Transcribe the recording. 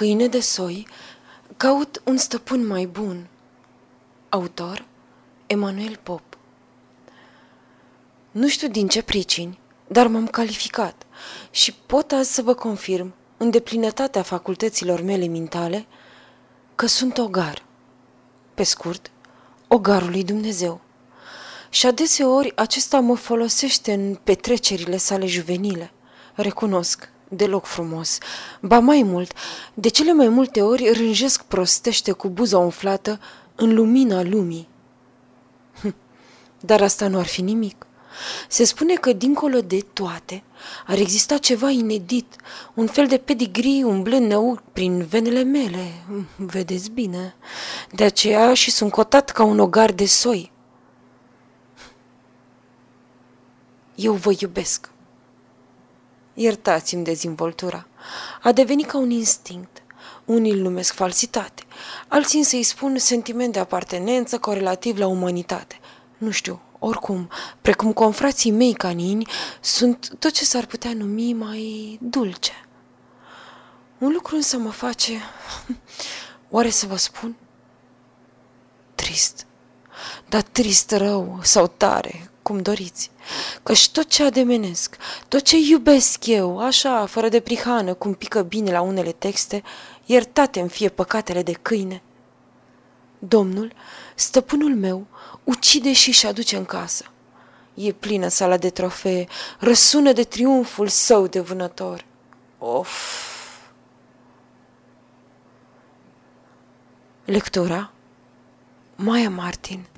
Câine de soi, caut un stăpân mai bun. Autor Emanuel Pop Nu știu din ce pricini, dar m-am calificat și pot azi să vă confirm, în deplinătatea facultăților mele mintale, că sunt ogar. Pe scurt, ogarul lui Dumnezeu. Și adeseori acesta mă folosește în petrecerile sale juvenile. Recunosc, deloc frumos. Ba mai mult, de cele mai multe ori rânjesc prostește cu buza umflată în lumina lumii. Hm, dar asta nu ar fi nimic. Se spune că, dincolo de toate, ar exista ceva inedit, un fel de pedigree umblând năuc prin venele mele, vedeți bine. De aceea și sunt cotat ca un ogar de soi. Eu vă iubesc. Iertați-mi dezvoltura. A devenit ca un instinct. Unii îl numesc falsitate, alții însă îi spun sentiment de apartenență corelativ la umanitate. Nu știu, oricum, precum confrații mei canini, sunt tot ce s-ar putea numi mai dulce. Un lucru însă mă face, oare să vă spun? Trist. Dar trist rău sau tare, cum doriți. Căci tot ce ademenesc, tot ce iubesc eu, așa, fără de prihană, cum pică bine la unele texte, iertate-mi fie păcatele de câine. Domnul, stăpânul meu, ucide și-și aduce în casă. E plină sala de trofee, răsună de triumful său de vânător. Of! Lectura Maia Martin